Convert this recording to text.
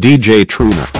DJ Truna.